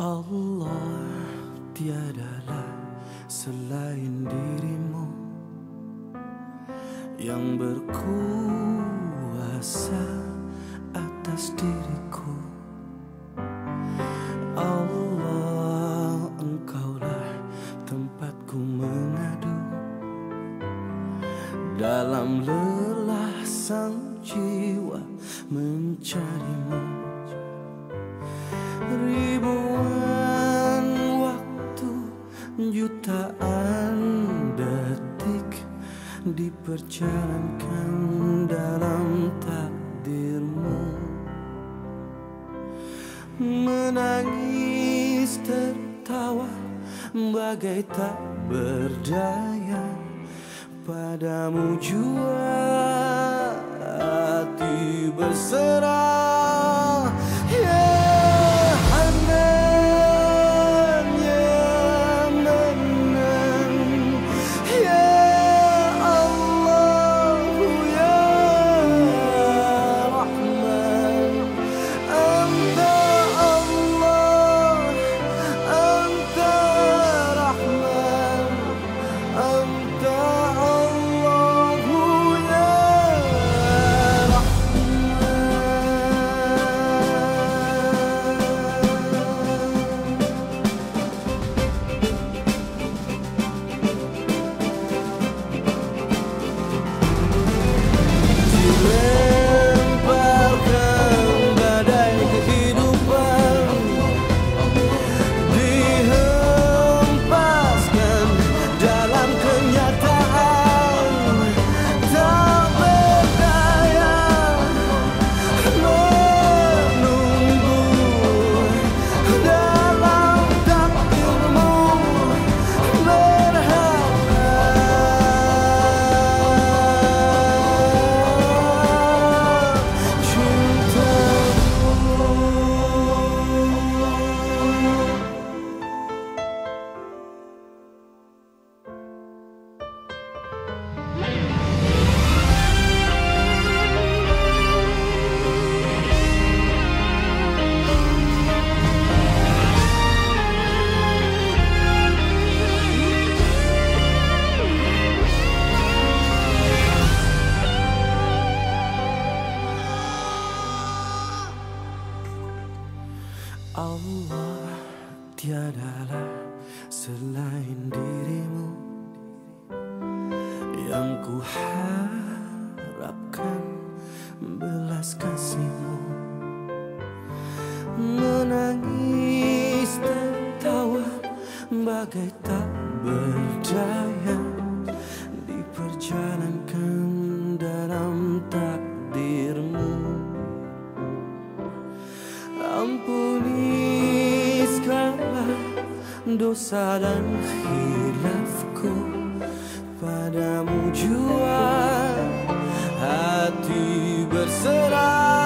Allah tiadalah selain dirimu yang berkuasa atas diriku. Allah engkaulah tempatku mengadu. Dalam lelah sang jiwa mencarimu. Ribuan menangis tertawa bagai tak berdaya. Padamu jua hati berserah tiadalah selain dirimu yang ku harapkan belas kasihmu. Menangis tertawa bagai tak berdaya diperjalankan dalam dosa dan khilafku. Padamu jua hati berserah